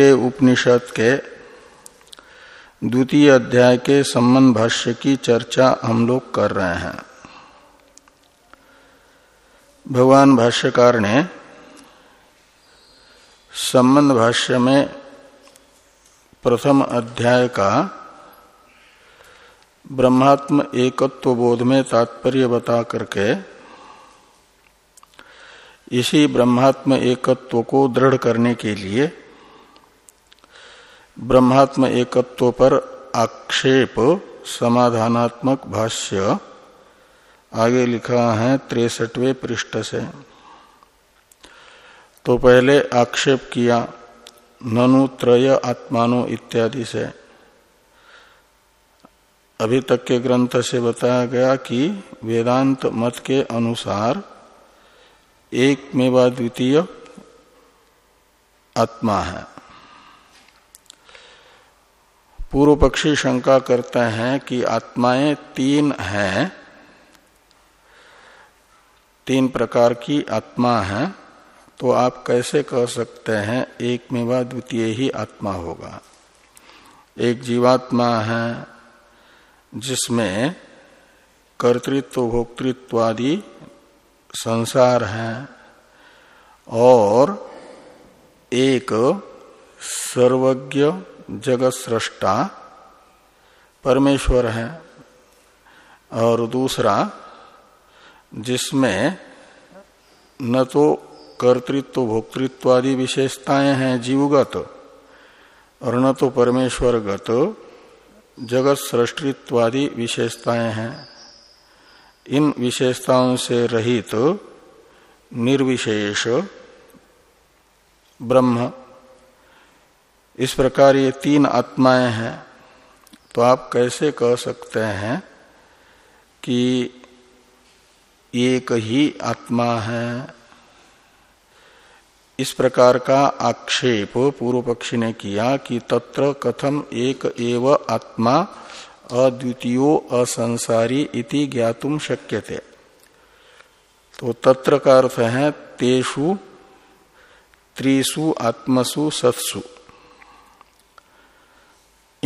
उपनिषद के द्वितीय अध्याय के संबंध भाष्य की चर्चा हम लोग कर रहे हैं। भगवान भाष्यकार ने संबंध भाष्य में प्रथम अध्याय का ब्रह्मात्म एकत्व बोध में तात्पर्य बता करके इसी ब्रह्मात्म एकत्व को दृढ़ करने के लिए ब्रह्मात्म एकत्व पर आक्षेप समाधानात्मक भाष्य। आगे लिखा है तिरसठवें पृष्ठ से। तो पहले आक्षेप किया, ननु त्रय आत्मानो इत्यादि से। अभी तक के ग्रंथ से बताया गया कि वेदांत मत के अनुसार एक मेवा द्वितीय आत्मा है। पूर्व पक्षी शंका करते हैं कि आत्माएँ तीन हैं। तीन प्रकार की आत्मा है। तो आप कैसे कह सकते हैं, एक में व द्वितीय ही आत्मा होगा। एक जीवात्मा है, जिसमें कर्तृत्व भोक्तृत्व आदि संसार है और एक सर्वज्ञ जगत सृष्टा परमेश्वर है, और दूसरा, जिसमें न तो कर्तृत्व भोक्तृत्व आदि विशेषताएँ हैं जीवगत, और न तो परमेश्वरगत जगत सृष्टित्वादि विशेषताएँ हैं। इन विशेषताओं से रहित निर्विशेष ब्रह्म इस प्रकार ये तीन आत्माएँ हैं। तो आप कैसे कह सकते हैं कि एक ही आत्मा है? इस प्रकार का आक्षेप पूर्व पक्षी ने किया कि तत्र कथम एक एव आत्मा अद्वितीयो असंसारी इति ज्ञातुम शक्य थे तो तत्र का अर्थ है तेषु, त्रिषु, आत्मसु, सत्सु।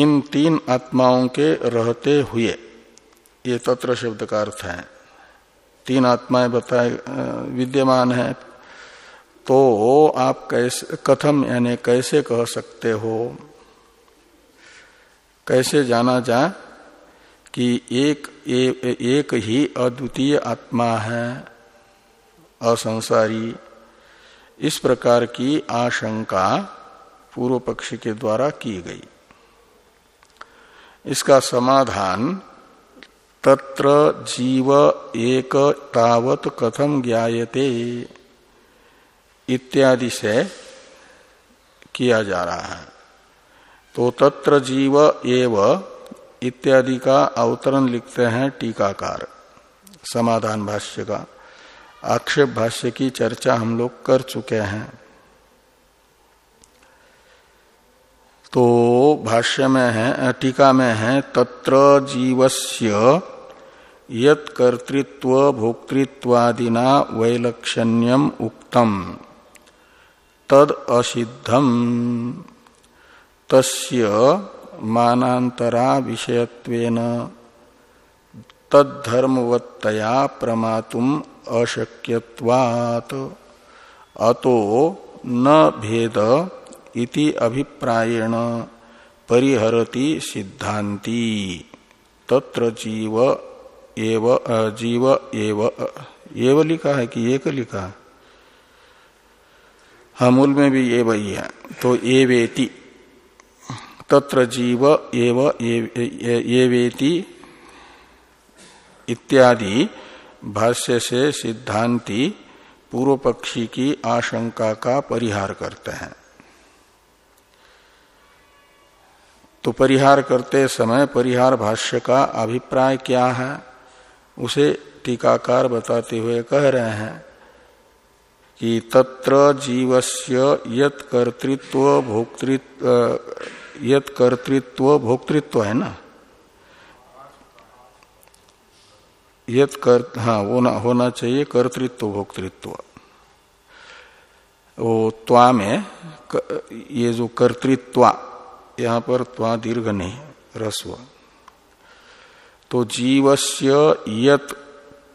इन तीन आत्माओं के रहते हुए ये तत्र शब्द का अर्थ है। तीन आत्माएँ बताए विद्यमान है तो आप कैसे कथम यानी कैसे कह सकते हो? कैसे जाना जाए कि एक ए, एक ही अद्वितीय आत्मा है असंसारी? इस प्रकार की आशंका पूर्व पक्षी के द्वारा की गई। इसका समाधान तत्र जीव एक तावत कथम ज्ञायते इत्यादि से किया जा रहा है। तो तत्र जीव एव इत्यादि का अवतरण लिखते हैं टीकाकार। समाधान भाष्य का। आक्षेप भाष्य की चर्चा हम लोग कर चुके हैं। तो भाष्य में है टीका में है, तत्र जीवस्य यत भोक्तृत्वादिना वैलक्षण्यम उक्तम। तद असिद्धम। तस्य मानांतरा विषयत्वेन तद्धर्मवत्तया प्रमातुम अशक्यवात अतो न भेद इति अभिप्रायण परिहरति सिद्धांति तत्र जीव एव जीव एव एव लिखा है कि एक लिखा? है हाँ मूल में भी ये वही है तो एवेति। तत्र जीव एव एवेति इत्यादि भाष्य से सिद्धांति पूर्व पक्षी की आशंका का परिहार करते हैं। तो परिहार करते समय परिहार भाष्य का अभिप्राय क्या है? उसे टीकाकार बताते हुए कह रहे हैं कि तत्र जीवस्य यत कर्तृत्व भोक्तृत्व यत कर्तृत्व भोक्तृत्व है ना? यत कर हाँ वो ना होना चाहिए कर्तृत्व भोक्तृत्व। वो त्वा में ये जो कर्तृत्वा यहाँ पर त्वा दीर्घ नहीं रस्व तो जीवस्य यत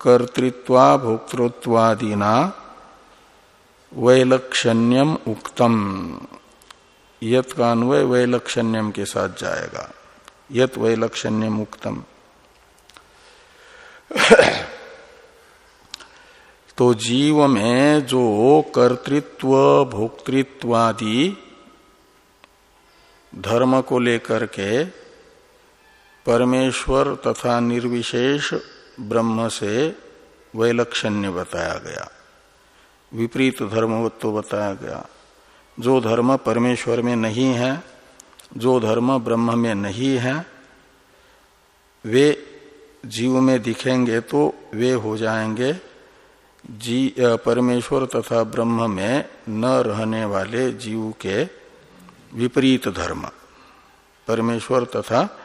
कर्तृत्वा भोक्तृत्वादिना वैलक्षण्यम उक्तम। यत का अन्वय वैलक्षण्यम के साथ जाएगा। यत वैलक्षण्यम उक्तम। तो जीव में जो कर्तृत्व, भोक्तृत्वादि धर्म को लेकर के परमेश्वर तथा निर्विशेष ब्रह्म से वैलक्षण्य बताया गया। विपरीत धर्मवत्व बताया गया। जो धर्म परमेश्वर में नहीं है, जो धर्म ब्रह्म में नहीं है, वे जीव में दिखेंगे तो वे हो जाएँगे। जी, परमेश्वर तथा ब्रह्म में न रहने वाले जीव के विपरीत धर्म। परमेश्वर तथा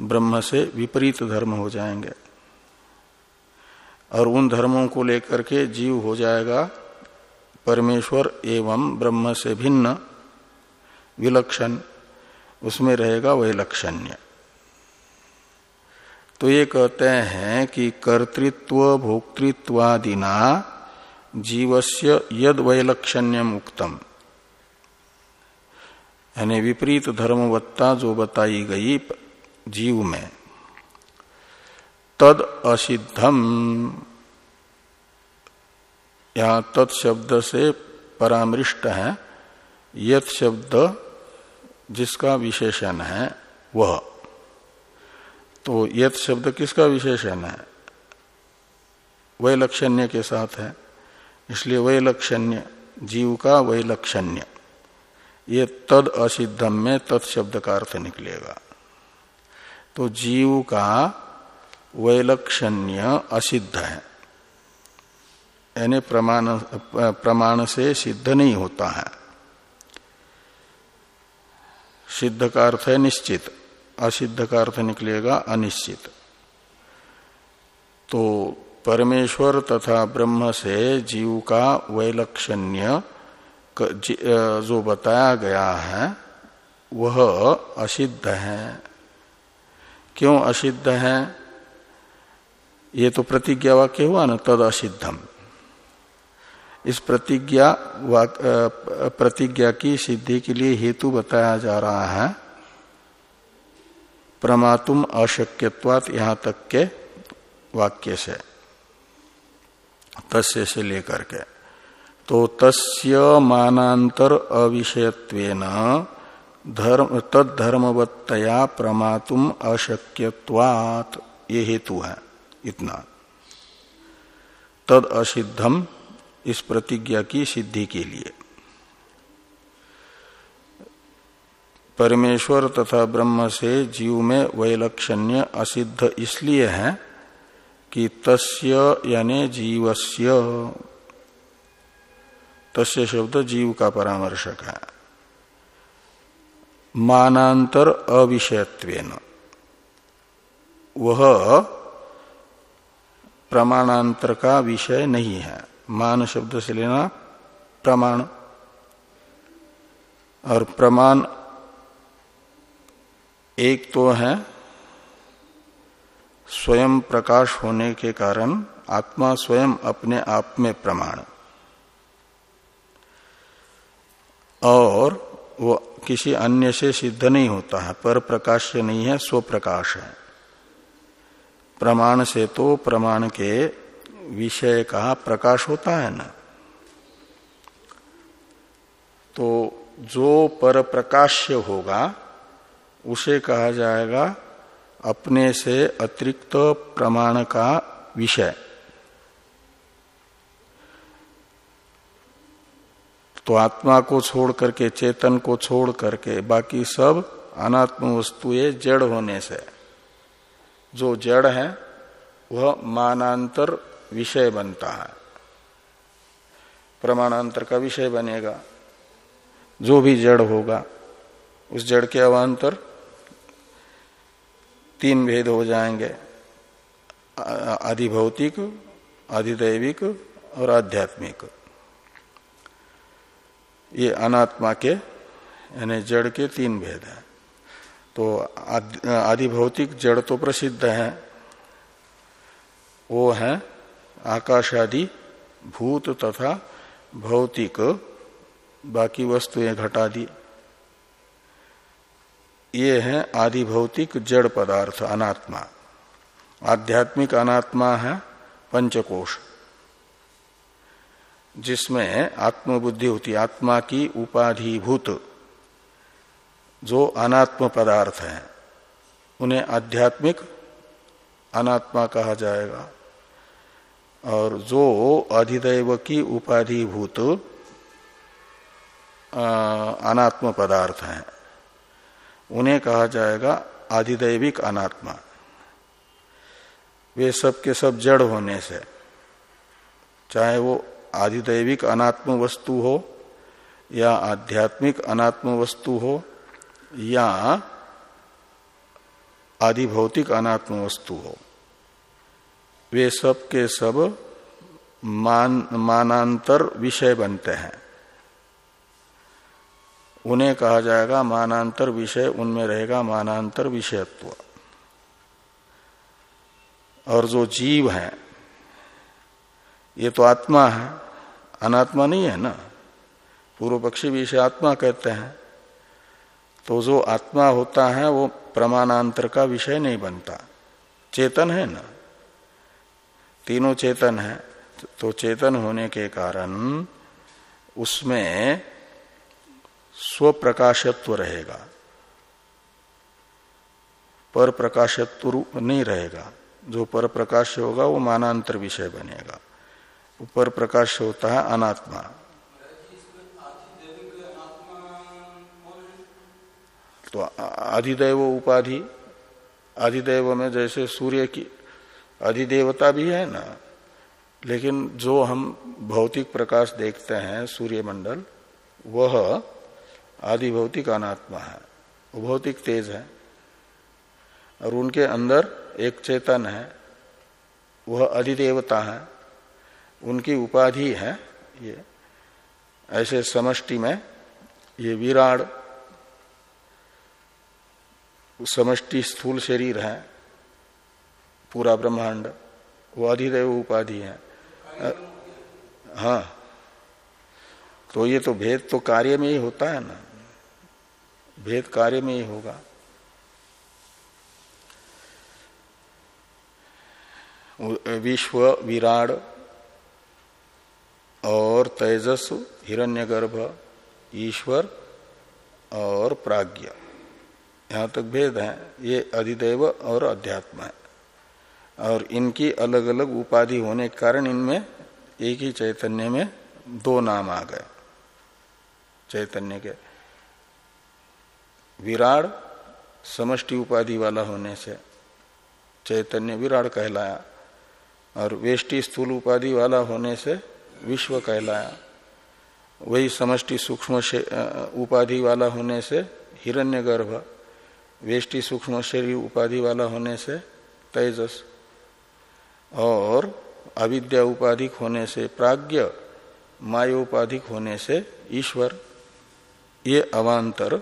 ब्रह्म से विपरीत धर्म हो जाएँगे। और उन धर्मों को लेकर के जीव हो जाएगा परमेश्वर एवं ब्रह्म से भिन्न। विलक्षण, उसमें रहेगा वही लक्षण्य। तो ये कहते हैं कि कर्तृत्व, भोक्तृत्वादिना जीवस्य यद वैलक्षण्यम उक्तम यानी विपरीत धर्मवत्ता जो बताई गई जीव में, तद असिद्धम। यहाँ तत्शब्द से परामृष्ट है, यत शब्द जिसका विशेषण है वह। तो यत शब्द किसका विशेषण है? वैलक्षण्य के साथ है, इसलिए वैलक्षण्य, जीव का वैलक्षण्य। ये तद असिद्धम में तत्शब्द का अर्थ निकलेगा। तो जीव का वैलक्षण्य असिद्ध है। यानी प्रमाण प्रमाण से सिद्ध नहीं होता है। सिद्ध का अर्थ है निश्चित। असिद्ध का अर्थ निकलेगा अनिश्चित। तो परमेश्वर तथा ब्रह्म से जीव का वैलक्षण्य जो बताया गया है, वह असिद्ध है। क्यों असिद्ध है? ये तो प्रतिज्ञा वाक्य हुआ ना, तद असिद्धम। इस प्रतिज्ञा प्रतिज्ञा की सिद्धि के लिए हेतु बताया जा रहा है। प्रमातुम अशक्यत्वात यहाँ तक के वाक्य से, तस्य से लेकर के। तो तस्य मानांतर अविषयत्वेन धर्म तद धर्मवत्तया प्रमातुम अशक्यत्वात। ये हेतु है, इतना। तद असिद्धम इस प्रतिज्ञा की सिद्धि के लिए। परमेश्वर तथा ब्रह्म से जीव में वैलक्षण्य असिद्ध इसलिए है कि तस्य यानी जीवस्य। तस्य शब्द जीव का परामर्शक है। मानांतर अविषयत्वेन। वह प्रमाणांतर का विषय नहीं है। मान शब्द से लेना प्रमाण। और प्रमाण एक तो है स्वयं प्रकाश होने के कारण आत्मा स्वयं अपने आप में प्रमाण। और वो किसी अन्य से सिद्ध नहीं होता है, पर प्रकाश से नहीं है, स्व प्रकाश है। प्रमाण से तो प्रमाण के विषय का प्रकाश होता है ना। तो जो पर प्रकाश्य होगा, उसे कहा जाएगा अपने से अतिरिक्त प्रमाण का विषय। तो आत्मा को छोड़ करके, चेतन को छोड़ करके, बाकी सब अनात्म वस्तुएँ जड़ होने से। जो जड़ है, वह मानांतर विषय बनता है। प्रमाणांतर का विषय बनेगा। जो भी जड़ होगा, उस जड़ के अवान्तर तीन भेद हो जाएँगे। आधिभौतिक आधिदैविक और आध्यात्मिक। ये अनात्मा के, यानी जड़ के तीन भेद हैं। तो आदि भौतिक जड़ तो प्रसिद्ध है। वो है आकाश आदि भूत तथा भौतिक। बाकी वस्तुएँ घटा दी ये है आदि भौतिक जड़ पदार्थ, अनात्मा। आध्यात्मिक अनात्मा है पंचकोश। जिसमें आत्मबुद्धि होती, आत्मा की उपाधिभूत, जो अनात्म पदार्थ है, उन्हें आध्यात्मिक अनात्मा कहा जाएगा। और जो अधिदैव की उपाधिभूत अनात्म पदार्थ हैं, उन्हें कहा जाएगा आधिदैविक अनात्मा। वे सब के सब जड़ होने से, चाहे वो आधिदैविक अनात्म वस्तु हो, या आध्यात्मिक अनात्म वस्तु हो, या आदि भौतिक अनात्म वस्तु हो। वे सब के सब मान, मानांतर विषय बनते हैं। उन्हें कहा जाएगा मानांतर विषय, उनमें रहेगा मानांतर विषयत्व। और जो जीव है ये तो आत्मा है। अनात्मा नहीं है ना? पूर्व पक्षी भी इसे आत्मा कहते हैं। तो जो आत्मा होता है, वो प्रमाणांतर का विषय नहीं बनता। चेतन है ना? तीनों चेतन है। तो चेतन होने के कारण उसमें स्वप्रकाशत्व रहेगा। पर प्रकाशत्व नहीं रहेगा। जो पर प्रकाश होगा, वो मानांतर विषय बनेगा। ऊपर प्रकाश होता है अनात्मा। तो अधिदेव उपाधि अधिदेव में जैसे सूर्य की अधिदेवता भी है ना, लेकिन जो हम भौतिक प्रकाश देखते हैं सूर्य मंडल वह आदि भौतिक अनात्मा है, वो भौतिक तेज है, और उनके अंदर एक चेतन है, वह अधिदेवता है। उनकी उपाधि है ये। ऐसे समष्टि में ये विराट समष्टि स्थूल शरीर है, पूरा ब्रह्मांड, वो अधिदेव उपाधि है। हाँ। तो ये तो भेद तो कार्य में ही होता है ना। भेद कार्य में ही होगा। विश्व विराड और तेजस हिरण्यगर्भ, ईश्वर और प्राज्ञ। यहाँ तक भेद है। ये अधिदेव और अध्यात्म है। और इनकी अलग अलग उपाधि होने के कारण इनमें एक ही चैतन्य में दो नाम आ गए। चैतन्य के विराड समष्टि उपाधि वाला होने से चैतन्य विराड कहलाया। और वेष्टि स्थूल उपाधि वाला होने से विश्व कहलाया। वही समष्टि सूक्ष्म उपाधि वाला होने से हिरण्यगर्भ, वेष्टि सूक्ष्म शरीर उपाधि वाला होने से तेजस, और अविद्या उपाधिक होने से प्राज्ञ, मायोपाधिक होने से ईश्वर। ये अवान्तर,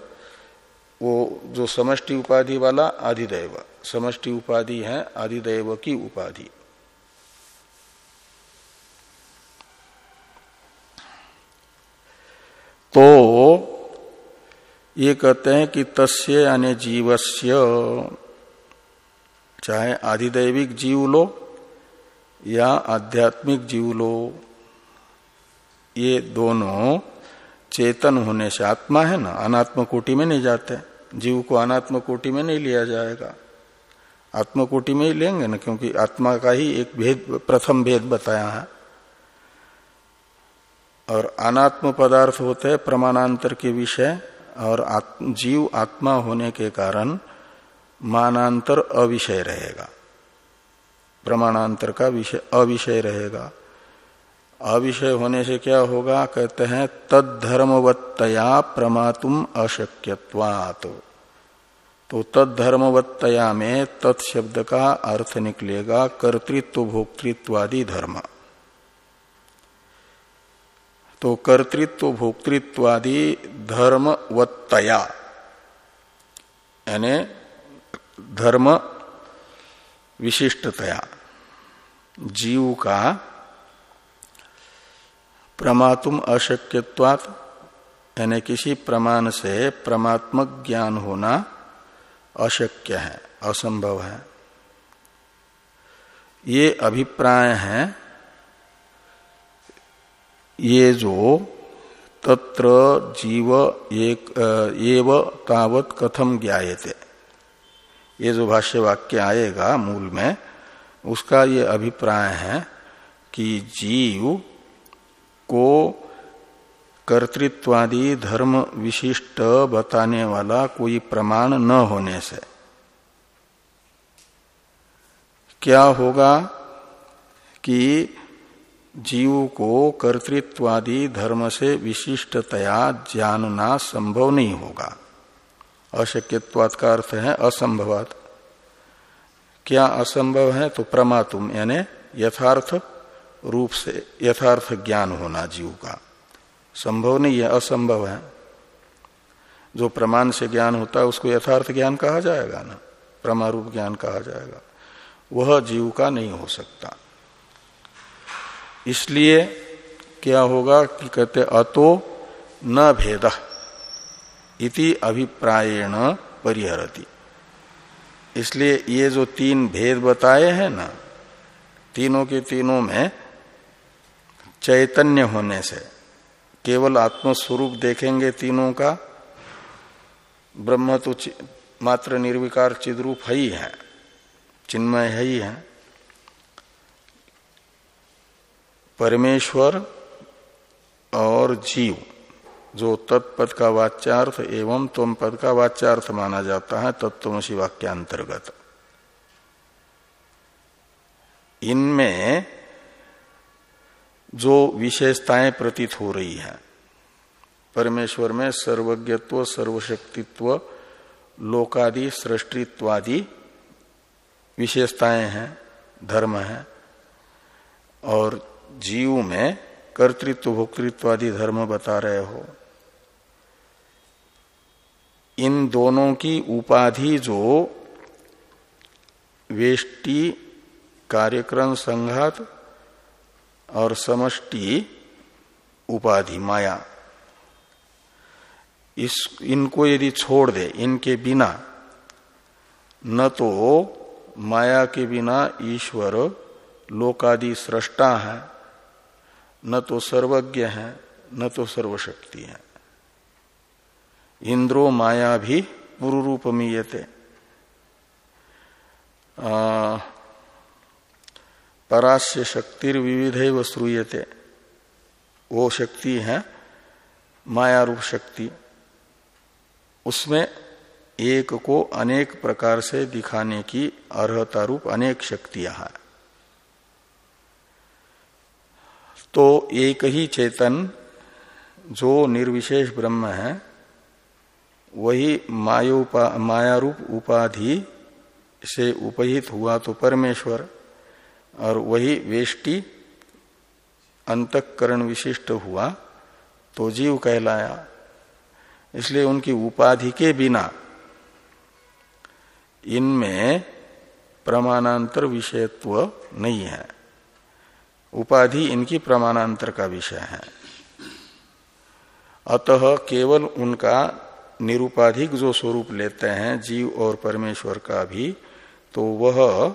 वो जो समष्टि उपाधि वाला आदिदेव, समष्टि उपाधि है आदिदेव की उपाधि। तो ये कहते हैं कि तस्य यानी जीवस्य, चाहे आधिदैविक जीव लो या आध्यात्मिक जीव लो, ये दोनों चेतन होने से आत्मा है ना, अनात्म कोटि में नहीं जाते, जीव को अनात्म कोटि में नहीं लिया जाएगा। आत्म कोटि में ही लेंगे ना, क्योंकि आत्मा का ही एक भेद, प्रथम भेद बताया है। और अनात्म पदार्थ होते हैं प्रमाणांतर के विषय और आत्म, जीव आत्मा होने के कारण मानांतर अविषय रहेगा। प्रमाणांतर का विषय अविषय रहेगा। अविषय होने से क्या होगा? कहते हैं तद धर्मवत्तया प्रमातुम अशक्यवात तो तद धर्मवत्तया में तत्शब्द का अर्थ निकलेगा कर्तृत्व भोक्तृत्वादि धर्म। तो कर्तृत्व भोक्तृत्व भोक्तृत्वादि धर्मवत्तया। यानी धर्म विशिष्टतया। जीव का प्रमातुम अशक्यवात यानी किसी प्रमाण से प्रमात्मक ज्ञान होना अशक्य है, असंभव है। ये अभिप्राय है ये जो तत्र जीव एक एव तावत कथम ज्ञाते ये जो भाष्य वाक्य आएगा मूल में, उसका ये अभिप्राय है कि जीव को कर्तृत्वादि धर्म विशिष्ट बताने वाला कोई प्रमाण न होने से। क्या होगा कि जीव को कर्तृत्वादि धर्म से विशिष्टतया जानना संभव नहीं होगा। अशक्यवाद का अर्थ है असंभवात। क्या असंभव है तो प्रमातुम, यानी यथार्थ रूप से, यथार्थ ज्ञान होना जीव का। संभव नहीं है, असंभव है। जो प्रमाण से ज्ञान होता है, उसको यथार्थ ज्ञान कहा जाएगा ना? प्रमारूप ज्ञान कहा जाएगा। वह जीव का नहीं हो सकता। इसलिए क्या होगा कि कहते अतो न भेद इति अभिप्रायण परिहरती। इसलिए ये जो तीन भेद बताए हैं ना, तीनों के तीनों में चैतन्य होने से, केवल आत्मस्वरूप देखेंगे तीनों का, ब्रह्म तो मात्र निर्विकार चिद्रूप है ही है, चिन्मय है ही है। परमेश्वर और जीव, जो तत्पद का वाच्यार्थ एवं तुम पद का वाच्यार्थ माना जाता है, तत्वमसी वाक्यांतर्गत इनमें जो विशेषताएँ प्रतीत हो रही है, परमेश्वर में सर्वज्ञत्व, सर्वशक्तित्व, लोकादि, सृष्टित्वादि विशेषताएँ हैं, धर्म है, और जीव में कर्तृत्व, भोक्तृत्वादि धर्म बता रहे हो। इन दोनों की उपाधि जो वेष्टि, कार्यक्रम संघात और समष्टि उपाधि, माया, इस, इनको यदि छोड़ दे, इनके बिना, न तो माया के बिना ईश्वर लोकादि सृष्टा है। न तो सर्वज्ञ है, न तो सर्वशक्ति है। इंद्रो माया भी पूर्व रूप मीयते परास्य शक्तिर विविध श्रूयते। वो शक्ति है माया रूप शक्ति। उसमें एक को अनेक प्रकार से दिखाने की अर्हता रूप अनेक शक्तियाँ हैं। तो एक ही चेतन जो निर्विशेष ब्रह्म है, वही मायोपा माया रूप उपाधि से उपहित हुआ तो परमेश्वर, और वही वेष्टि अंतकरण विशिष्ट हुआ तो जीव कहलाया। इसलिए उनकी उपाधि के बिना इनमें प्रमाणांतर विषयत्व नहीं है। उपाधि इनकी प्रमाणांतर का विषय है। अतः केवल उनका निरुपाधिक जो स्वरूप लेते हैं, जीव और परमेश्वर का भी तो वह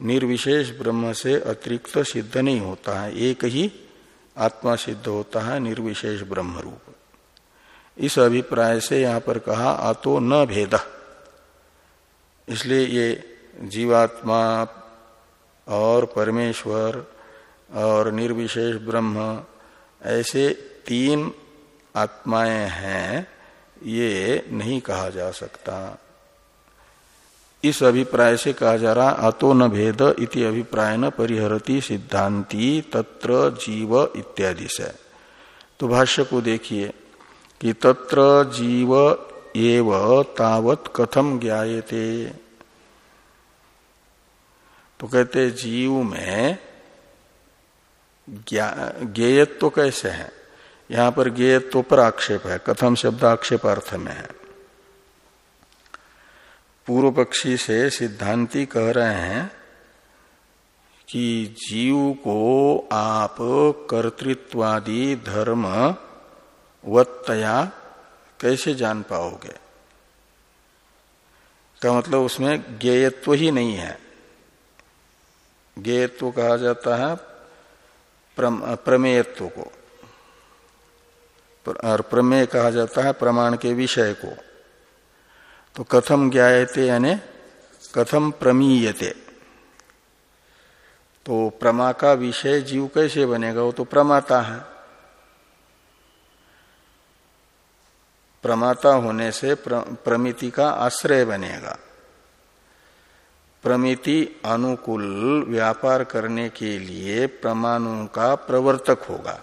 निर्विशेष ब्रह्म से अतिरिक्त सिद्ध नहीं होता है। एक ही आत्मा सिद्ध होता है, निर्विशेष ब्रह्म रूप इस अभिप्राय से यहाँ पर कहा, आतो न भेद। इसलिए ये जीवात्मा और परमेश्वर और निर्विशेष ब्रह्म, ऐसे तीन आत्माएँ हैं, ये नहीं कहा जा सकता। इस अभिप्राय से कहा जा रहा, अतो न भेद इति अभिप्राय न परिहरती सिद्धांति तत्र जीव इत्यादि से। तो भाष्य को देखिए कि तत्र जीव एव तावत कथम ज्ञाते तो कहते जीव में ज्ञेयत्व तो कैसे है? यहाँ पर गेयत्व पर आक्षेप है। कथम शब्द आक्षेप अर्थ में है। पूर्व पक्षी से सिद्धांति कह रहे हैं कि जीव को आप कर्तृत्वादि धर्म वत्तया कैसे जान पाओगे? का मतलब उसमें ज्ञेयत्व ही नहीं है। ज्ञेयत्व कहा जाता है प्रमेयत्व को। और प्रमेय कहा जाता है प्रमाण के विषय को। तो कथम ज्ञाते यानी कथम प्रमीयते। तो प्रमा का विषय जीव कैसे बनेगा? वो तो प्रमाता है। प्रमाता होने से प्र, प्रमिति का आश्रय बनेगा। प्रमिति अनुकूल व्यापार करने के लिए प्रमाणों का प्रवर्तक होगा।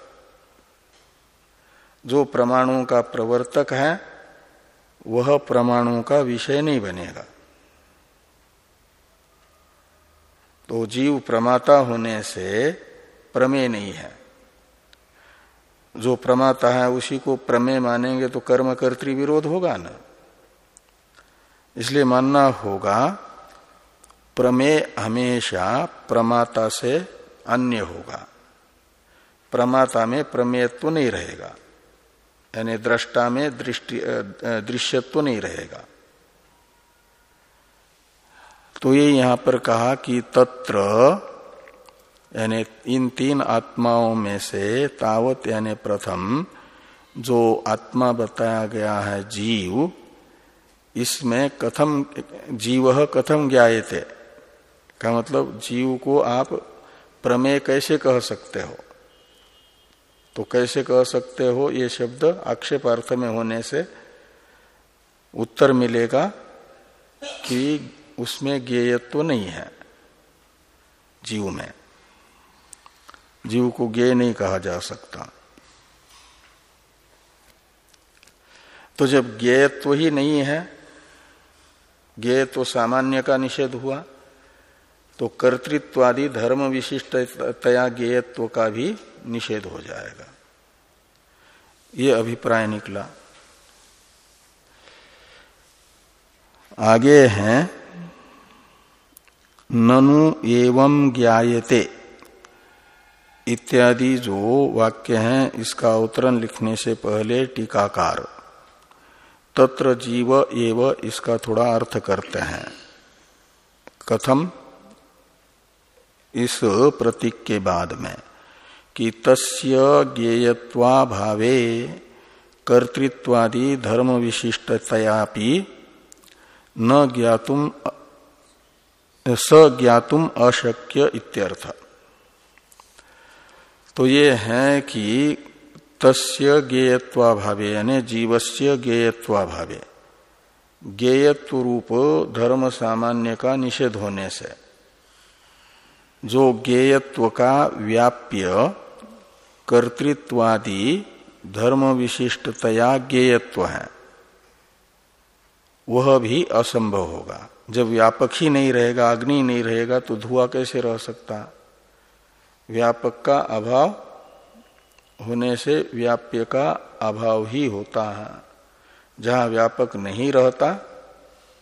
जो प्रमाणों का प्रवर्तक है, वह प्रमाणों का विषय नहीं बनेगा। तो जीव प्रमाता होने से प्रमेय नहीं है। जो प्रमाता है, उसी को प्रमेय मानेंगे तो कर्म कर्तृ विरोध होगा ना। इसलिए मानना होगा प्रमेय हमेशा प्रमाता से अन्य होगा। प्रमाता में प्रमेयत्व नहीं रहेगा। यानी दृष्टा में दृष्टि दृश्यत्व नहीं रहेगा। तो ये यहाँ पर कहा कि तत्र, यानी इन तीन आत्माओं में से तावत, यानी प्रथम, जो आत्मा बताया गया है जीव, इसमें कथम, जीव कथम ज्ञाते का मतलब जीव को आप प्रमेय कैसे कह सकते हो? तो कैसे कह सकते हो? ये शब्द आक्षेप अर्थ में होने से उत्तर मिलेगा कि उसमें ज्ञेयत्व नहीं है जीव में। जीव को ज्ञेय नहीं कहा जा सकता। तो जब ज्ञेयत्व ही नहीं है ज्ञेय तो सामान्य का निषेध हुआ। तो कर्तृत्वादि धर्म विशिष्ट तया ज्ञेयत्व का भी निषेध हो जाएगा। ये अभिप्राय निकला। आगे हैं, ननु एवं ज्ञायते इत्यादि जो वाक्य हैं, इसका अवतरण लिखने से पहले टीकाकार। तत्र जीव एव इसका थोड़ा अर्थ करते हैं। कथम? इस प्रतीक के बाद में कि तस्य ज्ञेयत्वा भावे कर्तृत्वादि धर्म विशिष्टतयापि न ज्ञातुम सज्ञातुम अशक्य इत्यर्थ। तो ये है कि तस्य ज्ञेयत्वाभावे यानी जीवस्य ज्ञेयत्वाभावे ज्ञेयत्व रूप धर्म सामान्य का निषेध होने से जो ज्ञेयत्व का व्याप्य कर्तृत्वादि धर्म विशिष्टतया ज्ञेयत्व है, वह भी असंभव होगा। जब व्यापक ही नहीं रहेगा, अग्नि नहीं रहेगा तो धुआँ कैसे रह सकता? व्यापक का अभाव होने से व्याप्य का अभाव ही होता है। जहाँ व्यापक नहीं रहता,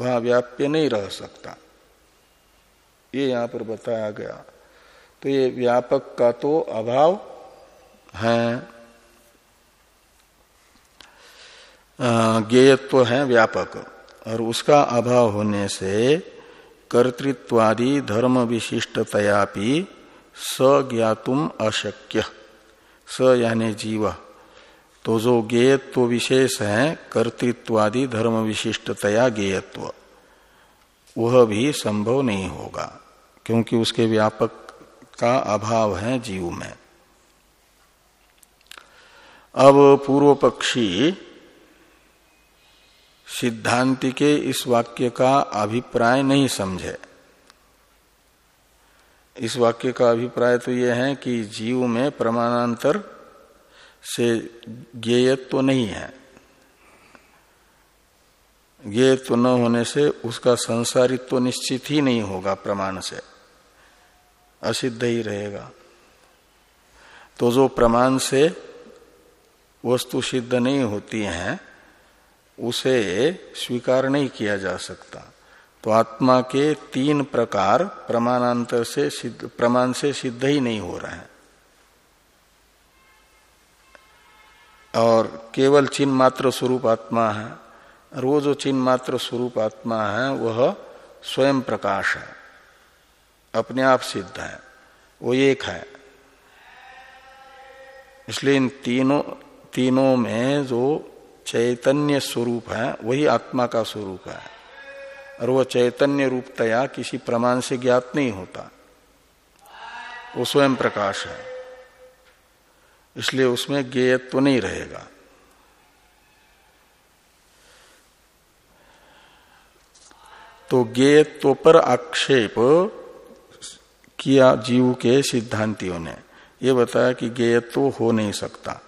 वहाँ व्याप्य नहीं रह सकता। ये यहाँ पर बताया गया। तो ये व्यापक का तो अभाव है। ज्ञेयत्व है व्यापक। और उसका अभाव होने से कर्तृत्वादि धर्म विशिष्टतयापि सज्ञातुम अशक्य। स यानी जीव। तो जो ज्ञेयत्व विशेष है, कर्तृत्वादि धर्म विशिष्टतया ज्ञेयत्व, वह भी संभव नहीं होगा, क्योंकि उसके व्यापक का अभाव है जीव में। अब पूर्व पक्षी सिद्धांति के इस वाक्य का अभिप्राय नहीं समझे। इस वाक्य का अभिप्राय तो यह है कि जीव में प्रमाणांतर से ज्ञेयत्व तो नहीं है। ज्ञेयत्व तो न होने से उसका संसारित्व तो निश्चित ही नहीं होगा प्रमाण से। असिद्ध ही रहेगा। तो जो प्रमाण से वस्तु सिद्ध नहीं होती है, उसे स्वीकार नहीं किया जा सकता। तो आत्मा के तीन प्रकार प्रमाणांतर से सिद्ध, प्रमाण से सिद्ध ही नहीं हो रहे हैं। और केवल चिन्ह मात्र स्वरूप आत्मा है। और वो जो चिन्ह मात्र स्वरूप आत्मा है, वह स्वयं प्रकाश है। अपने आप सिद्ध है। वो एक है। इसलिए इन तीनों तीनों में जो चैतन्य स्वरूप है, वही आत्मा का स्वरूप है। और वह चैतन्य रूपतया किसी प्रमाण से ज्ञात नहीं होता। वो स्वयं प्रकाश है। इसलिए उसमें ज्ञेयत्व नहीं रहेगा। तो ज्ञेयत्व पर आक्षेप किया जीव के सिद्धांतियों ने। यह बताया कि ज्ञेयत्व हो नहीं सकता।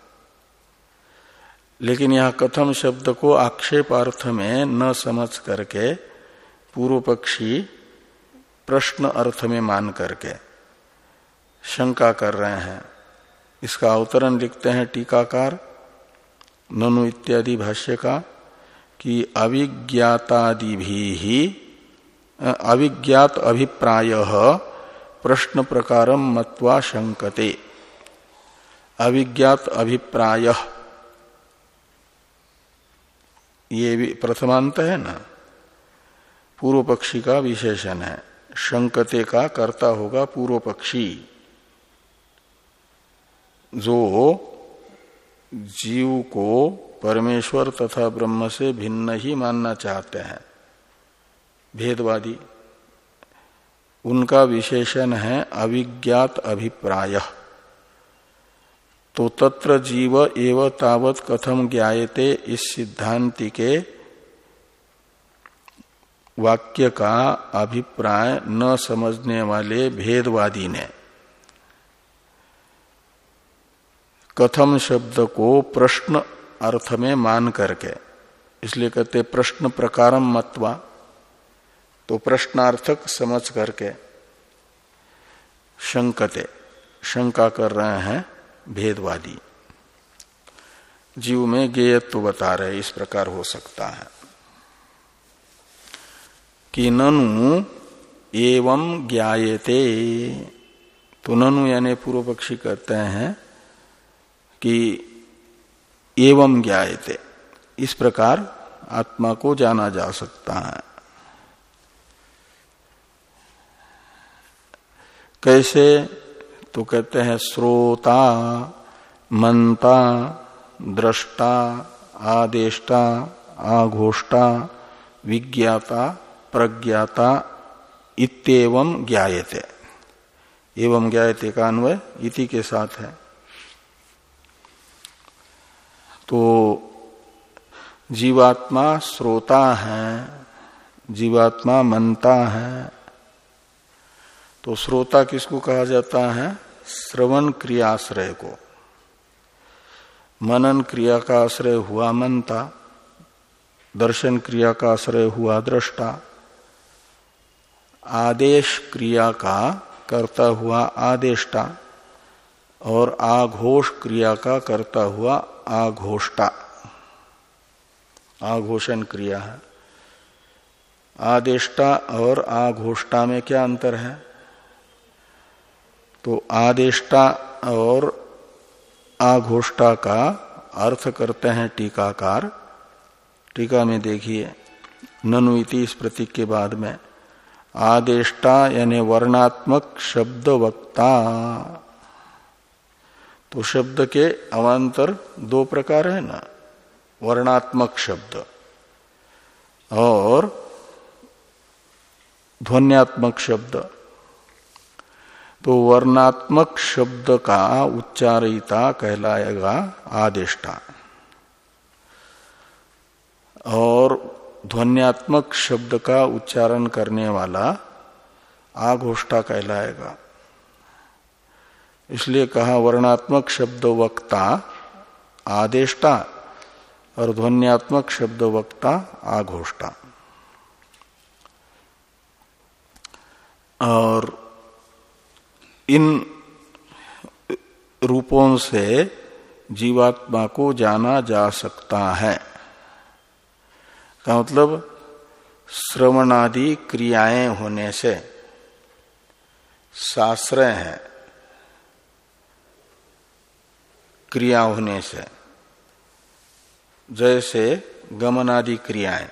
लेकिन यह कथम शब्द को आक्षेप अर्थ में न समझ करके पूर्व पक्षी प्रश्न अर्थ में मान करके शंका कर रहे हैं। इसका अवतरण लिखते हैं टीकाकार ननु इत्यादि भाष्य का कि अविज्ञातादि भी अविज्ञात अभिप्राय प्रश्न प्रकार मत्वा शंकते अविज्ञात अभिप्राय। ये भी प्रथमांत है ना? पूर्व पक्षी का विशेषण है। शंकते का कर्ता होगा पूर्व पक्षी जो जीव को परमेश्वर तथा ब्रह्म से भिन्न ही मानना चाहते हैं। भेदवादी। उनका विशेषण है अविज्ञात अभिप्राय। तो तत्र जीव एव तावत कथम ज्ञायते इस सिद्धांति के वाक्य का अभिप्राय न समझने वाले भेदवादी ने। कथम शब्द को प्रश्न अर्थ में मान करके, इसलिए कहते प्रश्न प्रकारम मत्वा। तो प्रश्नार्थक समझ करके शंकते, शंका कर रहे हैं भेदवादी। जीव में गेयत्व बता रहे, इस प्रकार हो सकता है। कि ननु एवं ज्ञाते तो ननु यानी पूर्व पक्षी कहते हैं कि एवं ज्ञाते इस प्रकार आत्मा को जाना जा सकता है। कैसे? तो कहते हैं, श्रोता मनता दृष्टा आदेष्टा, आघोष्टा, विज्ञाता, प्रज्ञाता इतम ज्ञाते एवं ज्ञाते का अन्वय इति के साथ है। तो जीवात्मा श्रोता है, जीवात्मा मनता है तो श्रोता किसको कहा जाता है? श्रवण क्रियाश्रय को। मनन क्रिया का आश्रय हुआ मनता, दर्शन क्रिया का आश्रय हुआ दृष्टा, आदेश क्रिया का करता हुआ आदेष्टा, और आघोष क्रिया का करता हुआ आघोष्टा। आघोषण क्रिया है। आदेष्टा और आघोष्टा में क्या अंतर है? तो आदेष्टा और आघोष्टा का अर्थ करते हैं टीकाकार। टीका में देखिए, ननु इति इस प्रतीक के बाद में, आदेष्टा यानी वर्णात्मक शब्द वक्ता। तो शब्द के अवान्तर दो प्रकार है ना, वर्णात्मक शब्द और ध्वनियात्मक शब्द। तो वर्णात्मक शब्द का उच्चारिता कहलाएगा आदेष्टा। और ध्वनियात्मक शब्द का उच्चारण करने वाला आघोष्टा कहलाएगा। इसलिए कहा वर्णात्मक शब्द वक्ता आदेष्टा और ध्वनियात्मक शब्द वक्ता आघोष्टा। और इन रूपों से जीवात्मा को जाना जा सकता है। का मतलब श्रवणादि क्रियाएँ होने से शास्त्र है। क्रिया होने से, जैसे गमनादि क्रियाएँ।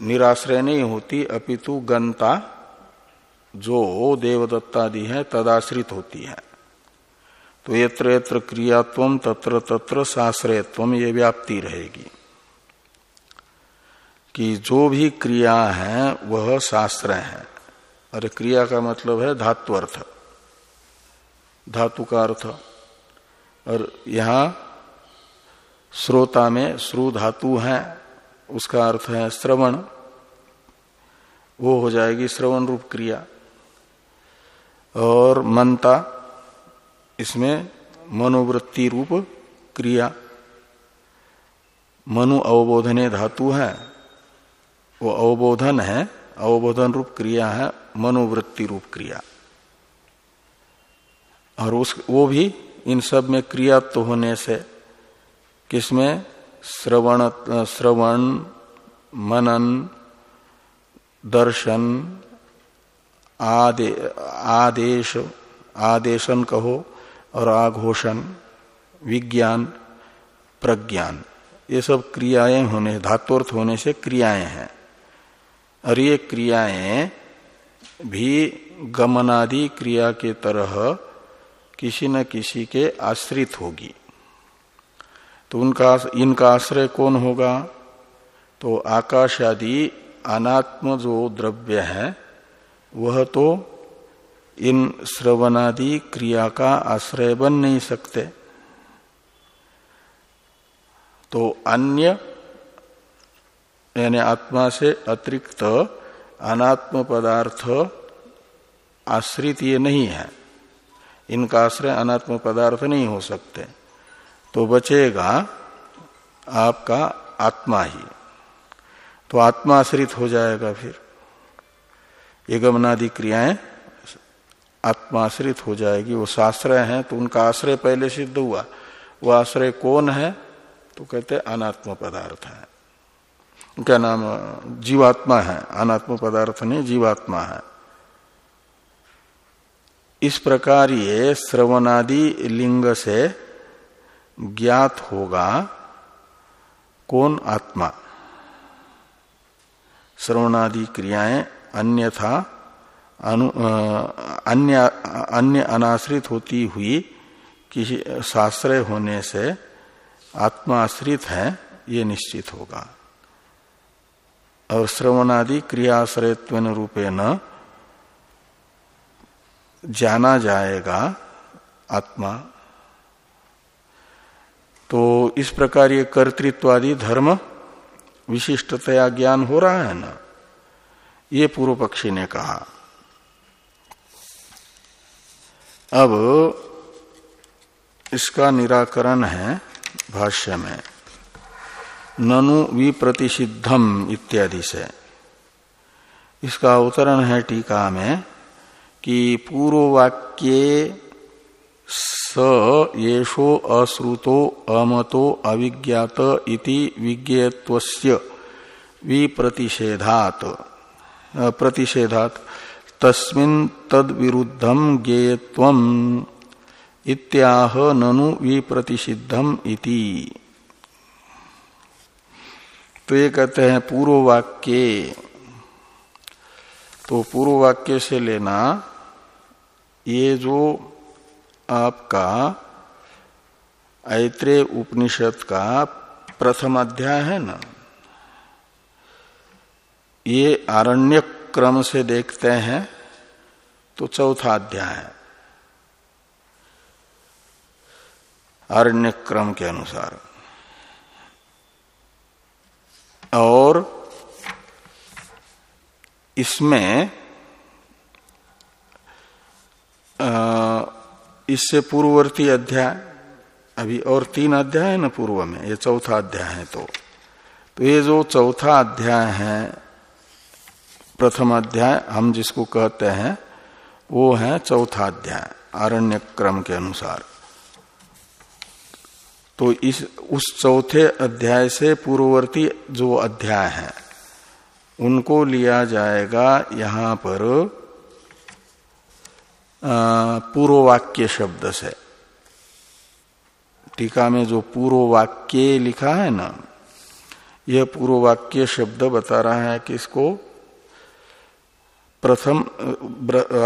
निराश्रय नहीं होती, अपितु गंता जो देवदत्तादि है, तदाश्रित होती है। तो यत्र यत्र क्रियात्व, तत्र तत्र साश्रयत्व, ये व्याप्ति रहेगी। कि जो भी क्रिया है, वह शास्त्र है। और क्रिया का मतलब है धातु अर्थ। धातु का अर्थ। और यहाँ श्रोता में श्रु धातु है, उसका अर्थ है श्रवण। वो हो जाएगी श्रवण रूप क्रिया। और मनता, इसमें मनोवृत्ति रूप क्रिया। मनु अवबोधने धातु है, वो अवबोधन है, अवबोधन रूप क्रिया है, मनोवृत्ति रूप क्रिया। और उस, वो भी इन सब में क्रियात्व होने से, किसमें? श्रवण श्रवण, मनन, दर्शन आदे, आदेश आदेशन कहो और आघोषण विज्ञान प्रज्ञान। ये सब क्रियाएँ होने धातुर्थ होने से क्रियाएँ हैं। और ये क्रियाएँ भी गमनादि क्रिया के तरह किसी न किसी के आश्रित होगी। तो उनका इनका आश्रय कौन होगा? तो आकाश आदि अनात्म जो द्रव्य है। वह तो इन श्रवणादि क्रिया का आश्रय बन नहीं सकते। तो अन्य, यानी आत्मा से अतिरिक्त अनात्म पदार्थ आश्रित ये नहीं है। इनका आश्रय अनात्म पदार्थ नहीं हो सकते। तो बचेगा आपका आत्मा ही। तो आत्मा आश्रित हो जाएगा फिर। ये गमनादि क्रियाएँ आत्माश्रित हो जाएगी। वो शास्त्र है तो उनका आश्रय पहले सिद्ध हुआ। वो आश्रय कौन है? तो कहते अनात्म पदार्थ है। क्या नाम जीवात्मा है। अनात्म पदार्थ नहीं, जीवात्मा है। इस प्रकार ये श्रवणादि लिंग से ज्ञात होगा कौन आत्मा। श्रवणादि क्रियाएँ अन्यथा अनु अन्य अन्य अनाश्रित होती हुई किसी शास्त्र होने से आत्माश्रित है, ये निश्चित होगा। और श्रवणादि क्रियाश्रयत्व रूपे न जाना जाएगा आत्मा। तो इस प्रकार ये कर्तृत्वादि धर्म विशिष्टतया ज्ञान हो रहा है ना? ये पूर्व पक्षी ने कहा। अब इसका निराकरण है भाष्य में। ननु विप्रतिषिद्धम इत्यादि से। इसका अवतरण है टीका में कि पूर्ववाक्ये स येषो अश्रुतो अमतो अविज्ञात इति विज्ञत्वस्य विप्रतिषेधात। प्रतिषेधात। तस्मिन् तद विरुद्धम ज्ञेयत्वम इत्याह ननु विप्रतिषिद्धम इति। तो ये कहते हैं पूर्व वाक्य तो पूर्व वाक्य से लेना, ये जो आपका ऐत्रे उपनिषद का प्रथम अध्याय है ना ये आरण्य क्रम से देखते हैं तो चौथा अध्याय है। आरण्य क्रम के अनुसार। और इसमें इससे पूर्ववर्ती अध्याय, अभी और तीन अध्याय है ना पूर्व में, ये चौथा अध्याय है तो। तो ये जो चौथा अध्याय है प्रथम अध्याय हम जिसको कहते हैं, वो है चौथा अध्याय, आरण्य क्रम के अनुसार। तो इस, उस चौथे अध्याय से पूर्ववर्ती जो अध्याय है, उनको लिया जाएगा यहाँ पर पूर्ववाक्य शब्द से। टीका में जो पूर्ववाक्य लिखा है ना, यह पूर्ववाक्य शब्द बता रहा है कि इसको प्रथम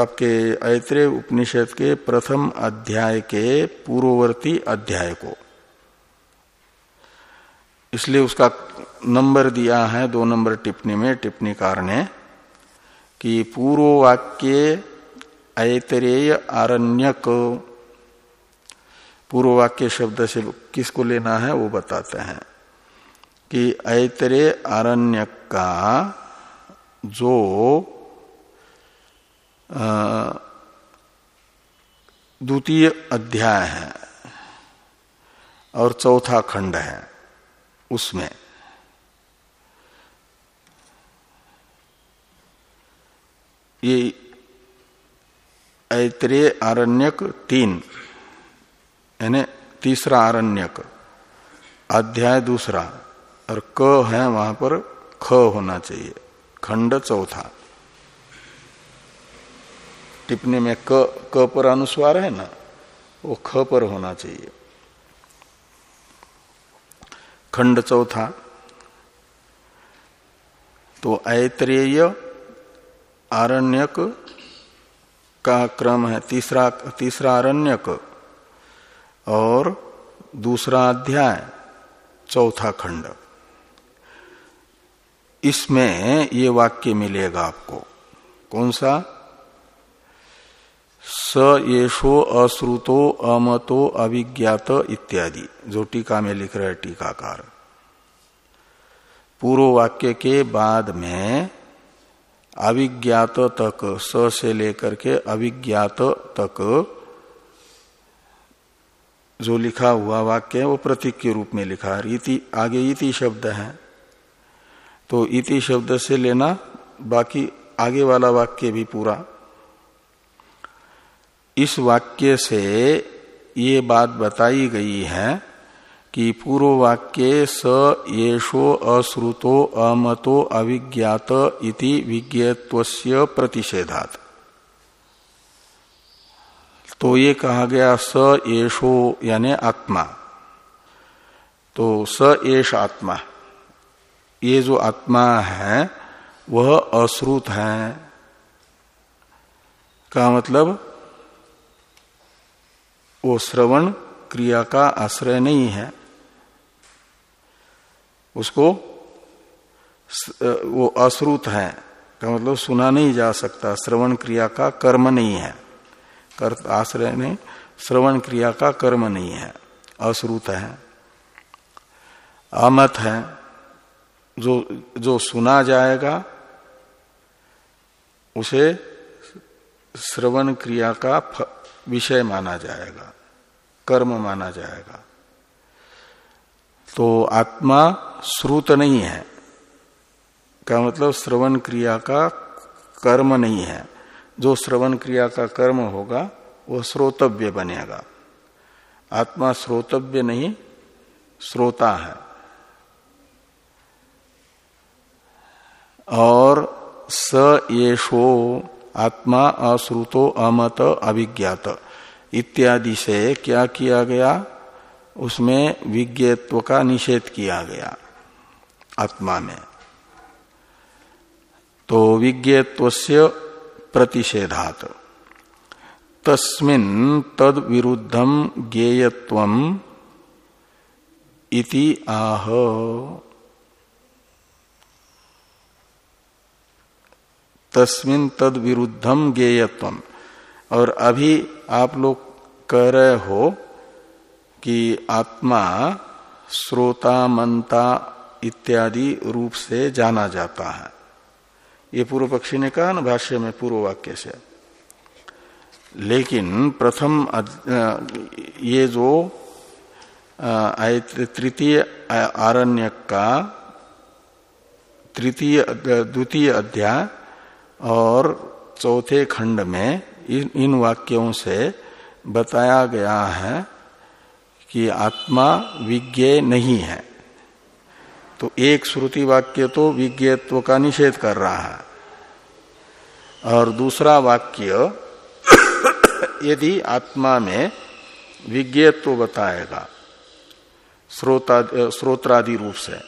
आपके ऐत्रेय उपनिषद के प्रथम अध्याय के पूर्ववर्ती अध्याय को। इसलिए उसका नंबर दिया है, दो नंबर टिप्पणी में टिप्पणीकार ने कि पूर्ववाक्य ऐतरेय आरण्यक। पूर्ववाक्य शब्द से किसको लेना है, वो बताते हैं कि ऐतरेय आरण्यक का जो द्वितीय अध्याय है और चौथा खंड है उसमें। ये ऐत्रेय आरण्यक तीन, यानी तीसरा आरण्यक, अध्याय दूसरा, और क है वहाँ पर ख होना चाहिए, खंड चौथा। टिप्पणी में क क पर अनुस्वार है ना, वो ख पर होना चाहिए। खंड चौथा तो ऐत्रेय आरण्यक का क्रम है, तीसरा तीसरा आरण्यक और दूसरा अध्याय, चौथा खंड। इसमें ये वाक्य मिलेगा आपको। कौन सा? स येषो अश्रुतो अमतो अभिज्ञात इत्यादि। जो टीका में लिख रहे टीकाकार। पूर्व वाक्य के बाद में अभिज्ञात तक, स से लेकर के अभिज्ञात तक, जो लिखा हुआ वाक्य है, वो प्रतीक के रूप में लिखा। इति आगे इति शब्द है। तो इति शब्द से लेना, बाकी आगे वाला वाक्य भी पूरा। इस वाक्य से ये बात बताई गई है कि पूर्व वाक्य स येषो अश्रुतो अमतो अविज्ञात इति विज्ञत्वस्य प्रतिषेधात। तो ये कहा गया स येषो यानी आत्मा। तो स एष आत्मा। ये जो आत्मा है, वह अश्रुत है। का मतलब वो श्रवण क्रिया का आश्रय नहीं है। उसको वो अश्रुत है, का मतलब सुना नहीं जा सकता। श्रवण क्रिया का कर्म नहीं है। कर आश्रय ने श्रवण क्रिया का कर्म नहीं है। अश्रुत है, अमत है, जो जो सुना जाएगा, उसे श्रवण क्रिया का विषय माना जाएगा, कर्म माना जाएगा। तो आत्मा श्रुत नहीं है, का मतलब श्रवण क्रिया का कर्म नहीं है। जो श्रवण क्रिया का कर्म होगा, वो श्रोतव्य बनेगा। आत्मा श्रोतव्य नहीं, श्रोता है। और स येषो आत्मा अश्रुतो अमत अभिज्ञात। इत्यादि से क्या किया गया? उसमें विज्ञत्व का निषेध किया गया आत्मा में। तो विज्ञत्व प्रतिषेधात। तस्मिन तद विरुद्धम ज्ञेयत्व इति आह। तस्मिन तद विरुद्धम ज्ञेयत्व और अभी आप लोग कह रहे हो कि आत्मा श्रोता मनता इत्यादि रूप से जाना जाता है। ये पूर्व पक्षी ने कहा ना भाष्य में, पूर्व वाक्य से। लेकिन प्रथम ये जो तृतीय आरण्य का तृतीय द्वितीय अध्याय और चौथे खंड में इन, इन वाक्यों से बताया गया है कि आत्मा विज्ञ नहीं है। तो एक श्रुति वाक्य तो विज्ञत्व का निषेध कर रहा है। और दूसरा वाक्य यदि आत्मा में विज्ञत्व बताएगा श्रोता श्रोत्रादि रूप से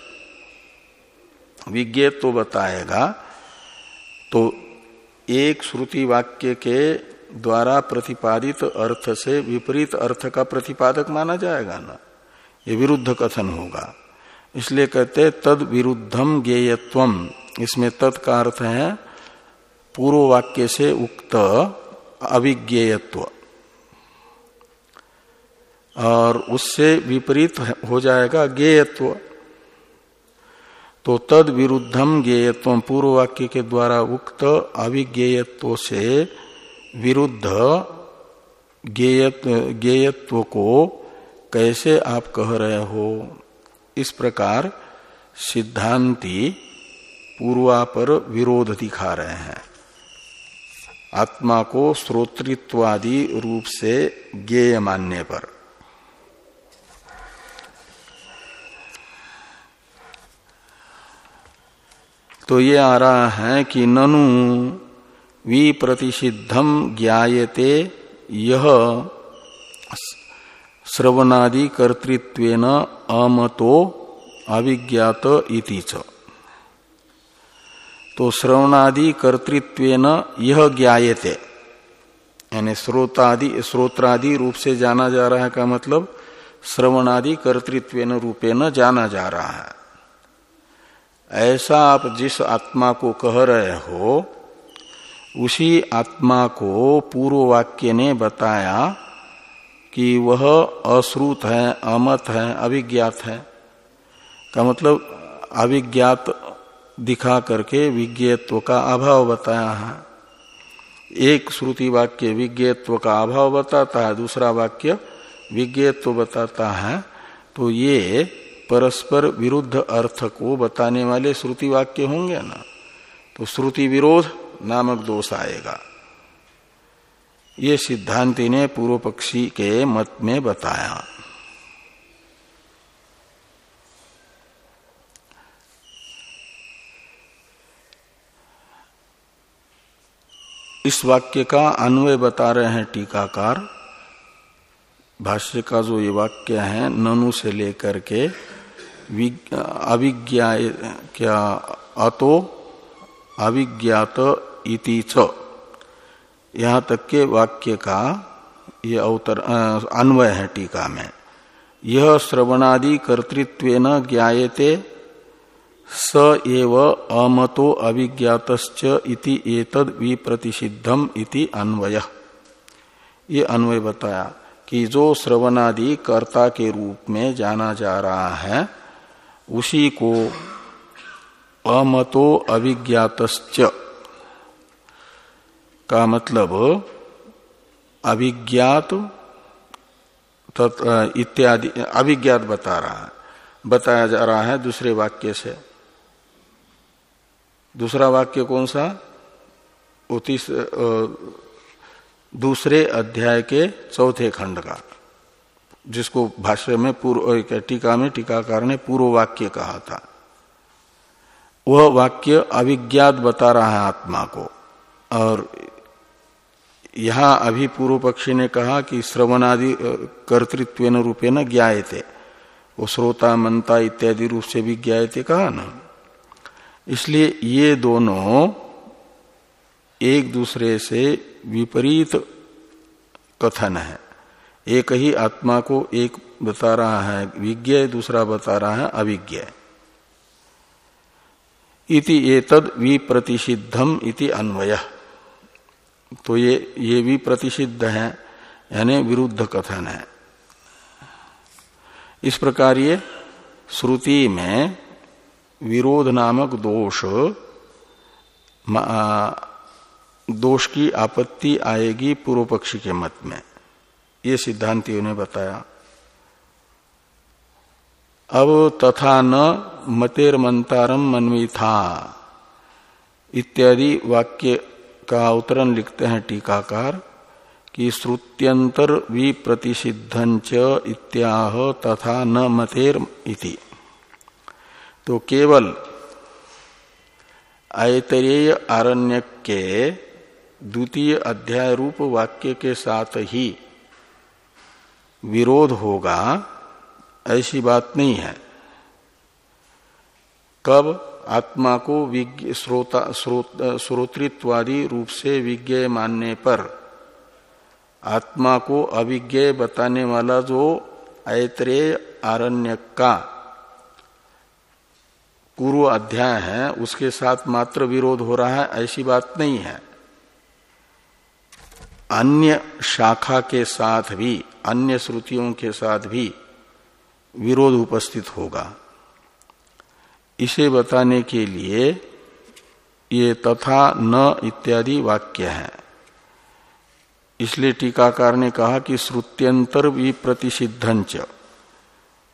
विज्ञत्व बताएगा तो एक श्रुति वाक्य के द्वारा प्रतिपादित अर्थ से विपरीत अर्थ का प्रतिपादक माना जाएगा ना। ये विरुद्ध कथन होगा। इसलिए कहते तद विरुद्धम ज्ञेयत्वम इसमें तद का अर्थ है, पूर्व वाक्य से उक्त अविज्ञेयत्व और उससे विपरीत हो जाएगा ज्ञेयत्व तो तद विरुद्धम ज्ञेयत्व पूर्व वाक्य के द्वारा उक्त अविज्ञेयत्व से विरुद्ध ज्ञेयत्व को कैसे आप कह रहे हो? इस प्रकार सिद्धांति पूर्वा पर विरोध दिखा रहे हैं। आत्मा को श्रोतृत्वादि रूप से ज्ञेय मानने पर। तो ये आ रहा है कि ननु विप्रतिषिद्धम ज्ञायते यह श्रवणादि कर्तृत्वेन अमतो अभिज्ञात इति च। तो श्रवणादि कर्तृत्वेन यह ज्ञायते, यानी श्रोतादि, श्रोत्रादि रूप से जाना जा रहा है का मतलब? श्रवणादि कर्तृत्वेन रूपेण जाना जा रहा है। ऐसा आप जिस आत्मा को कह रहे हो, उसी आत्मा को पूर्व वाक्य ने बताया कि वह अश्रुत है, अमत है अभिज्ञात है। का मतलब अभिज्ञात दिखा करके विज्ञत्व का अभाव बताया है। एक श्रुति वाक्य विज्ञत्व का अभाव बताता है, दूसरा वाक्य विज्ञत्व बताता है। तो ये परस्पर विरुद्ध अर्थ को बताने वाले श्रुति वाक्य होंगे ना तो श्रुति विरोध नामक दोष आएगा। ये सिद्धांति ने पूर्व पक्षी के मत में बताया। इस वाक्य का अन्वय बता रहे हैं टीकाकार। भाष्य का जो ये वाक्य है, ननु से लेकर के अविज्ञा क्या, अतो, अविज्ञात इति यहाँ तक के वाक्य का ये अवतर अन्वय है टीका में। यह श्रवणादि कर्तृत्व ज्ञाते स एव अमतो अविज्ञात इति एतद विप्रतिषिद्धम इति अन्वय। ये अन्वय बताया कि जो श्रवणादि कर्ता के रूप में जाना जा रहा है उसी को अमतो अभिज्ञात का मतलब अभिज्ञात इत्यादि, अभिज्ञात बता रहा है। बताया जा रहा है दूसरे वाक्य से। दूसरा वाक्य कौन सा? दूसरे अध्याय के चौथे खंड का। जिसको भाष्य में पूर्व टीका में, टीकाकार ने पूर्व वाक्य कहा था। वह वाक्य अविज्ञात बता रहा है आत्मा को। और यहाँ अभी पूर्व पक्षी ने कहा कि श्रवणादि कर्तृत्व रूपे न थे वो श्रोता मनता इत्यादि रूप से भी ज्ञाए थे कहा ना? इसलिए ये दोनों एक दूसरे से विपरीत कथन है। एक ही आत्मा को एक बता रहा है विज्ञ दूसरा बता रहा है अविज्ञ इति एतद विप्रतिषिद्धम इति अन्वय। तो ये ये भी प्रतिषिद्ध है, यानी विरुद्ध कथन है। इस प्रकार ये श्रुति में विरोध नामक दोष दोष की आपत्ति आएगी पूर्व पक्षी के मत में। ये सिद्धांतियों ने बताया। अब तथा न मतेर मंतारम मनवी था इत्यादि वाक्य का अवतरण लिखते हैं टीकाकार कि श्रुत्यंतर विप्रतिषिद्धंच इत्याह तथा न मतेर इति। तो केवल ऐतरेय आरण्य के द्वितीय अध्याय रूप वाक्य के साथ ही विरोध होगा, ऐसी बात नहीं है। कब आत्मा को श्रोता श्रोतृत्वादि रूप से विज्ञ मानने पर, आत्मा को अविज्ञ बताने वाला जो ऐत्रेय आरण्य का पूर्व अध्याय है, उसके साथ मात्र विरोध हो रहा है, ऐसी बात नहीं है। अन्य शाखा के साथ भी, अन्य श्रुतियों के साथ भी विरोध उपस्थित होगा। इसे बताने के लिए ये तथा न इत्यादि वाक्य है। इसलिए टीकाकार ने कहा कि श्रुत्यंतर विप्रतिषिद्धंच।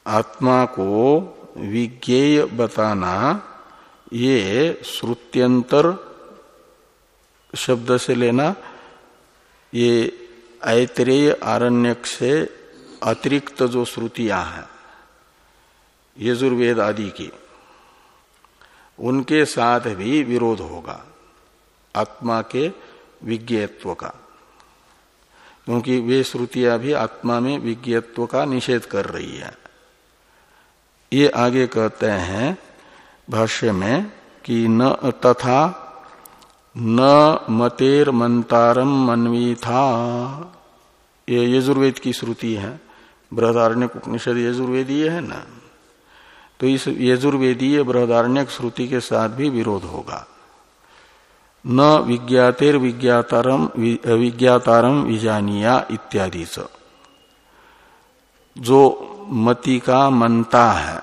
आत्मा को विज्ञेय बताना ये श्रुत्यंतर शब्द से लेना ये ऐतरेय आरण्यक से अतिरिक्त जो श्रुतियाँ हैं, यजुर्वेद आदि की, उनके साथ भी विरोध होगा, आत्मा के विज्ञत्व का। क्योंकि वे श्रुतियाँ भी आत्मा में विज्ञत्व का निषेध कर रही है। ये आगे कहते हैं भाष्य में कि न तथा न मतेर मंतारम मनवी था ये यजुर्वेद की श्रुति है। बृहदारण्य उपनिषद यजुर्वेदीय है ना? तो इस यजुर्वेदीय बृहदारण्य श्रुति के साथ भी विरोध होगा। न विज्ञातेर विज्ञातारम विज्ञातारम विजानिया इत्यादि स जो मति का मनता है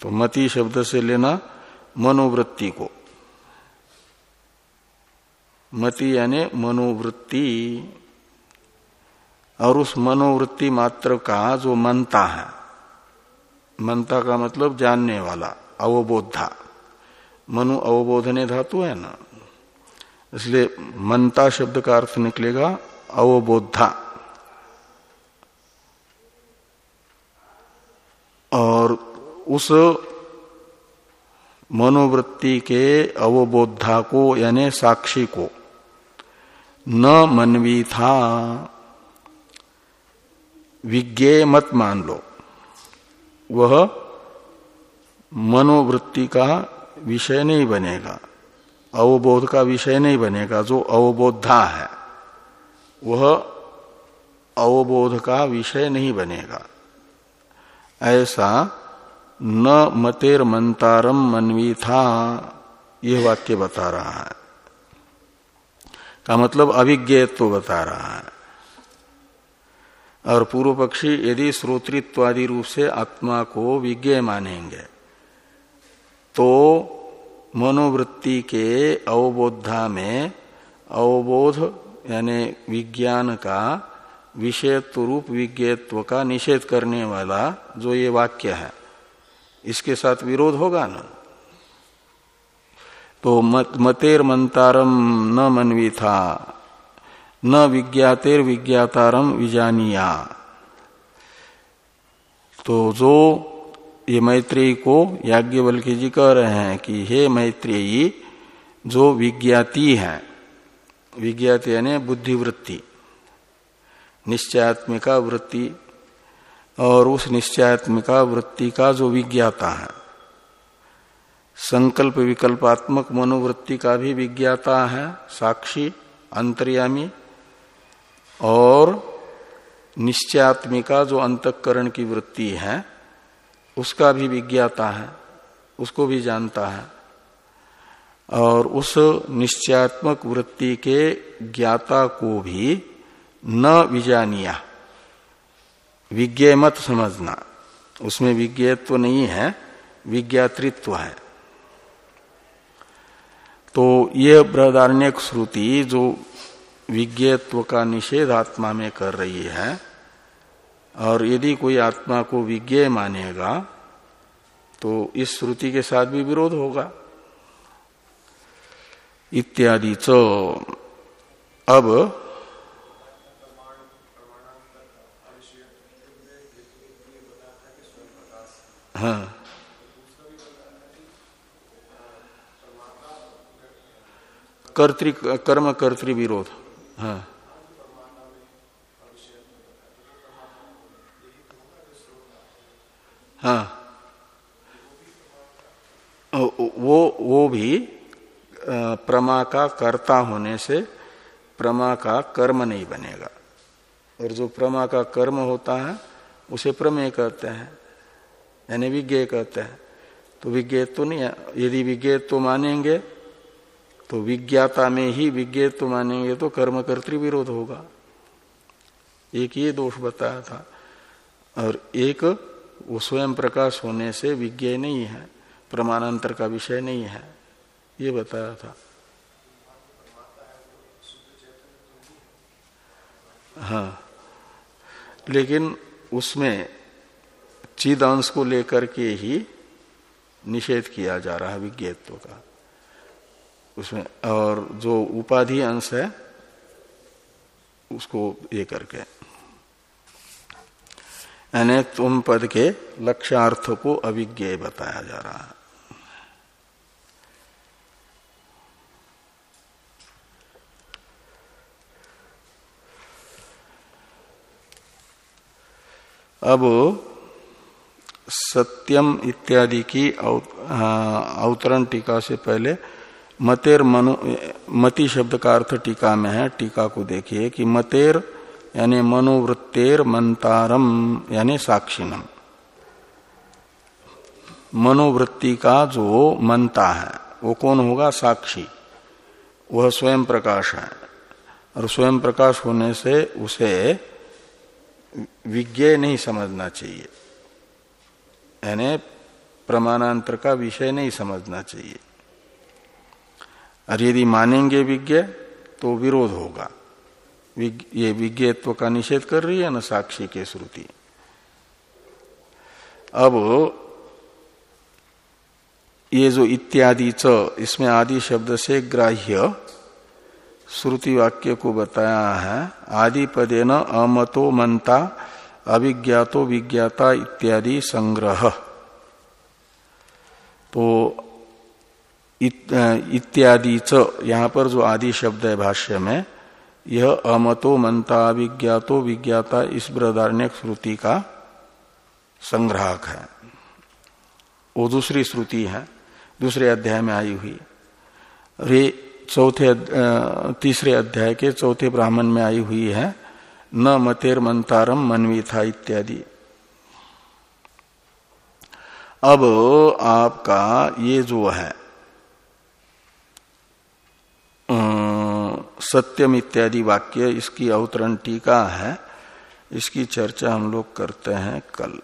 तो मति शब्द से लेना मनोवृत्ति को। मति यानी मनोवृत्ति। और उस मनोवृत्ति मात्र का जो मनता है मनता का मतलब जानने वाला, अवबोधा। मनु अवबोधने धातु है ना? इसलिए मनता शब्द का अर्थ निकलेगा अवबोधा। और उस मनोवृत्ति के अवबोधा को यानी साक्षी को। न मनवी था। विज्ञे मत मान लो। वह मनोवृत्ति का विषय नहीं बनेगा। अवबोध का विषय नहीं बनेगा। जो अवबोधा है, वह अवबोध का विषय नहीं बनेगा। ऐसा न मतेर मंतारम मनवी था, यह वाक्य बता रहा है। का मतलब अभिज्ञत्व बता रहा है। और पूर्व पक्षी यदि श्रोतृत्वादि रूप से आत्मा को विज्ञ मानेंगे तो मनोवृत्ति के अवबोधा में अवबोध यानी विज्ञान का विषयत्व रूप विज्ञत्व का निषेध करने वाला जो ये वाक्य है, इसके साथ विरोध होगा ना? तो मत, मतेर मंतारम न मनवी था। न विज्ञातेर विज्ञातारम विजानिया। तो जो ये मैत्रेयी को याज्ञवल्क्य जी कह रहे हैं कि हे मैत्रेयी जो विज्ञाति है विज्ञाति यानी बुद्धिवृत्ति निश्चयात्मिका वृत्ति और उस निश्चयात्मिका वृत्ति का जो विज्ञाता है संकल्प विकल्पात्मक मनोवृत्ति का भी विज्ञाता है, साक्षी, अंतर्यामी और निश्चयात्मिका जो अंतकरण की वृत्ति है, उसका भी विज्ञाता है, उसको भी जानता है। और उस निश्चयात्मक वृत्ति के ज्ञाता को भी न विजानिया विज्ञ मत समझना, उसमें विज्ञत्व नहीं है, विज्ञातृत्व है। तो ये बृहदारण्य श्रुति जो विज्ञत्व का निषेध आत्मा में कर रही है, और यदि कोई आत्मा को विज्ञ मानेगा तो इस श्रुति के साथ भी विरोध होगा। इत्यादि तो अब हाँ। कर्तृ, कर्म कर्तृ विरोध। हाँ। हाँ। वो वो भी प्रमा का कर्ता होने से प्रमा का कर्म नहीं बनेगा। और जो प्रमा का कर्म होता है, उसे प्रमेय कहते हैं। यानी विज्ञ कहते हैं। तो विज्ञ तो नहीं है। यदि विज्ञ तो मानेंगे तो विज्ञाता में ही विज्ञ तो मानेंगे तो कर्म कर्तृ विरोध होगा। एक ये दोष बताया था। और एक, वो स्वयं प्रकाश होने से विज्ञ नहीं है, प्रमाणांतर का विषय नहीं है, ये बताया था। हाँ। लेकिन उसमें चिद अंश को लेकर के ही निषेध किया जा रहा है विज्ञत्व का। उसमें, और जो उपाधि अंश है, उसको ये करके। यानी तुम पद के लक्ष्यार्थ को अभिज्ञ बताया जा रहा है। अब सत्यम इत्यादि की अवतरण टीका से पहले मतेर मनो, मति शब्द का अर्थ टीका में है। टीका को देखिए कि मतेर यानी मनोवृत्तेर मंतारम यानी साक्षिणम मनोवृत्ति का जो मनता है, वो कौन होगा? साक्षी। वह स्वयं प्रकाश है। और स्वयं प्रकाश होने से उसे विज्ञ नहीं समझना चाहिए। यानी प्रमाणांतर का विषय नहीं समझना चाहिए। और यदि मानेंगे विज्ञ तो विरोध होगा। ये विज्ञत्व का निषेध कर रही है ना साक्षी के श्रुति। अब ये जो इत्यादि च, इसमें आदि शब्द से ग्राह्य श्रुति वाक्य को बताया है आदि पदे न अमतो मनता अभिज्ञातो विज्ञाता इत्यादि संग्रह। तो इत्यादि च, यहाँ पर जो आदि शब्द है भाष्य में, यह अमतो मनता अभिज्ञातो विज्ञाता इस बृहदारण्य श्रुति का संग्राहक है। वो दूसरी श्रुति है, दूसरे अध्याय में आई हुई। रे, चौथे तीसरे अध्याय के चौथे ब्राह्मण में आई हुई है, न मतेर मंतारम मनवी था इत्यादि। अब आपका ये जो है सत्यम इत्यादि वाक्य इसकी अवतरण टीका है। इसकी चर्चा हम लोग करते हैं कल।